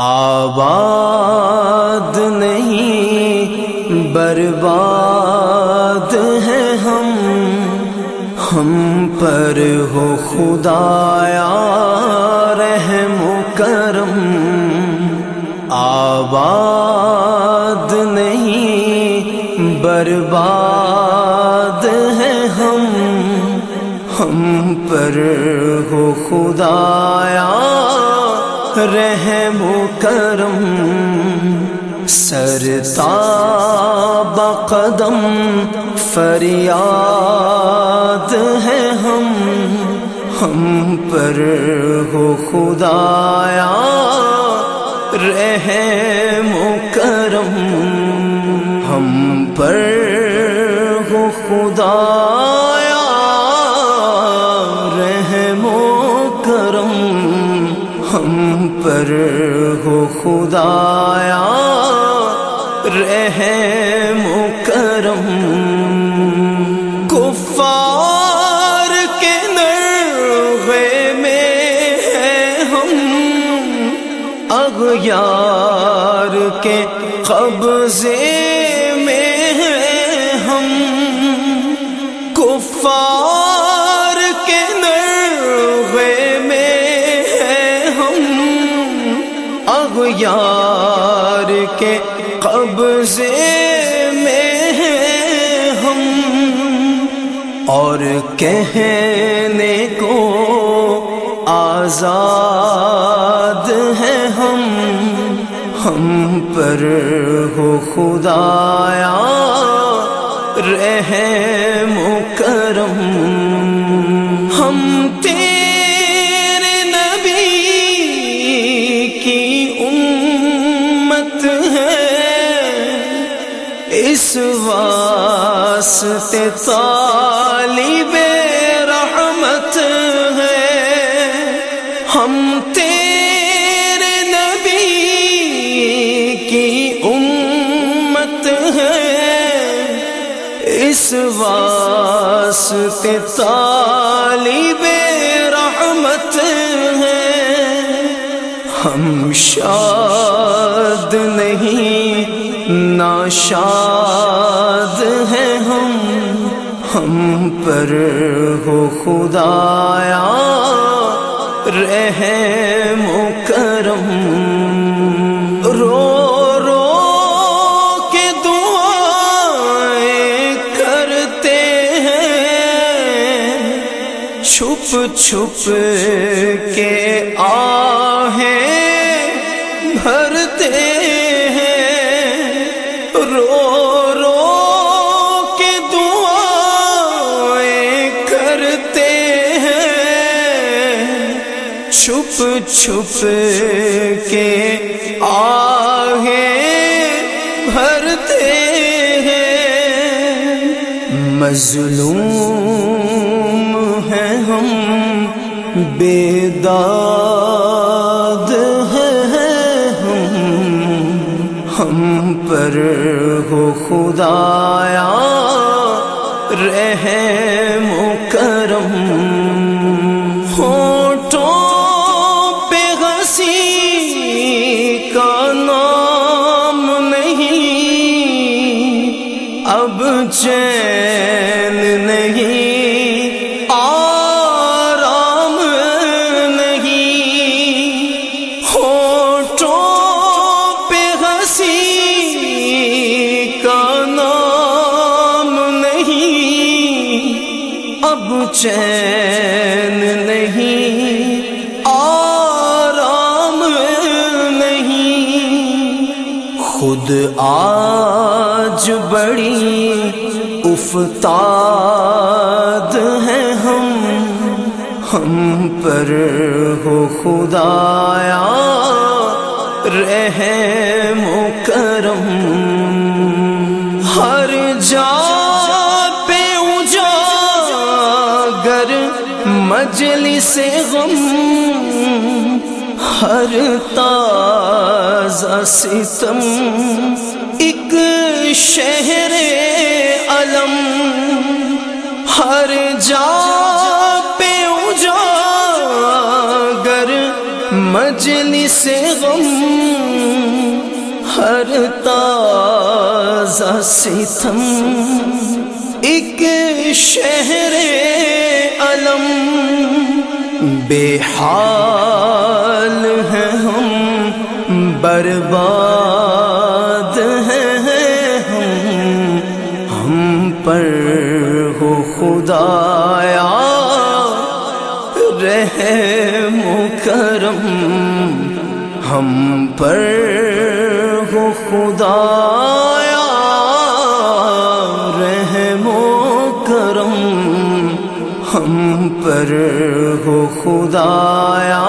آباد نہیں، برباد ہے ہم۔ ہم پر ہو خدایا رحم کرم۔ آباد نہیں، برباد ہے ہم۔ ہم پر ہو خدایا رحم و کرم سرتا قدم، فریاد ہے ہم ہم پر ہو خدایا، رحم و کرم، ہم پر ہم پر ہو خدایا رحم و کرم۔ کفار کے نرغے میں ہے ہم۔ اغیار کے قبضے اغیار کے قبضے میں ہے ہم اور کہنے کو آزاد ہے ہم ہم پر ہو خدایا رحم و کرم۔ ہم اس واسطے طالب رحمت ہے۔ ہم تیرے نبی کی امت ہے۔ اس واسطے طالب رحمت ہے۔ ہم شاد نہیں ناشاد ہیں ہم ہم پر ہو خدایا، رحم و کرم۔ رو رو کے دعائیں کرتے ہیں۔ چھپ چھپ کے آہیں چھپ چھپ کے آہیں بھرتے ہیں۔ مظلوم ہیں ہم بیداد ہیں ہم۔ ہم پر ہو خدایا رحم و کرم۔ اب چین نہیں، آرام نہیں۔ خود آج بڑی افتاد ہیں ہم ہم پر ہو خدایا رحم مجلس غم ہر تازہ ستم ایک شہر علم ہر جا پہ اجاگر مجلس سے غم ہر تازہ ستم ایک شہر علم بے حال ہے ہم، برباد ہیں ہم۔ ہم پر ہو خدایا رہ مکرم ہم پر ہو خدایا ہم پر ہو خدایا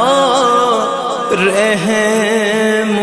رحم